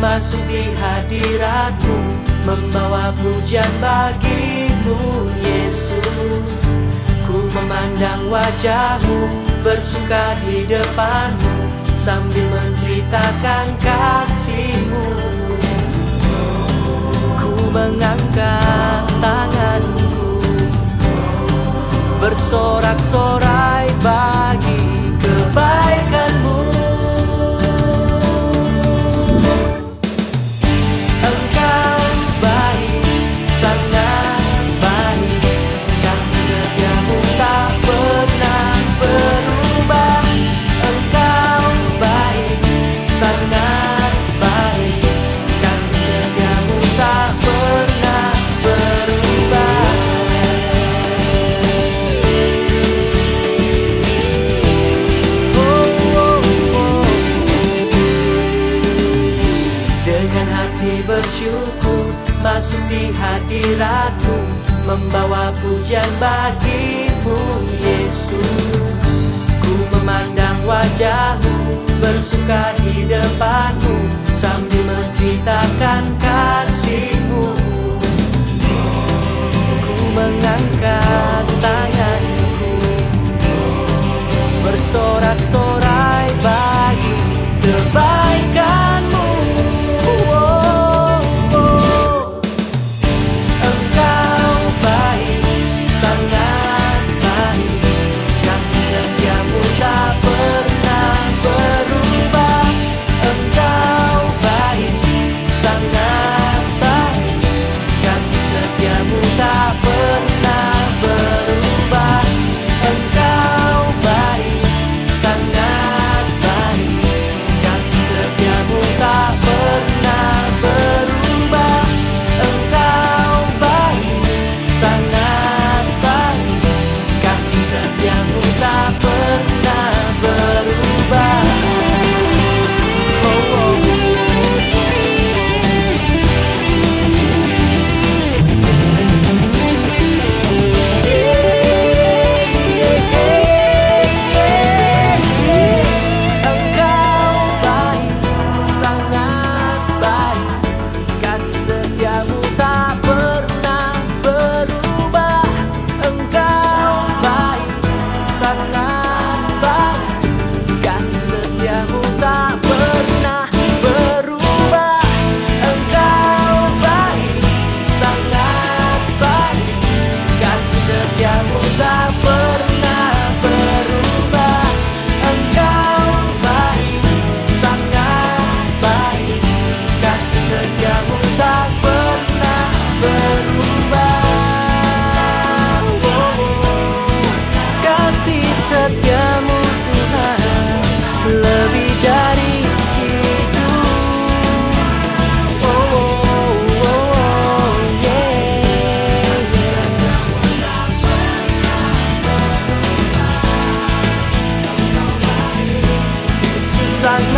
Masuk di hadiratmu Membawa pujian bagimu Yesus. Ku memandang wajahmu Bersuka di depanmu Sambil menceritakan kasihmu. Ku mengangkat tanganku Bersorak-sorai hati bersyukur masuk di hati ratu membawa pujian bagimu Yesus. Ku memandang wajahmu bersuka di depanmu sambil menceritakan kasihmu. Ku mengangkat tanganku bersorak-sorak sun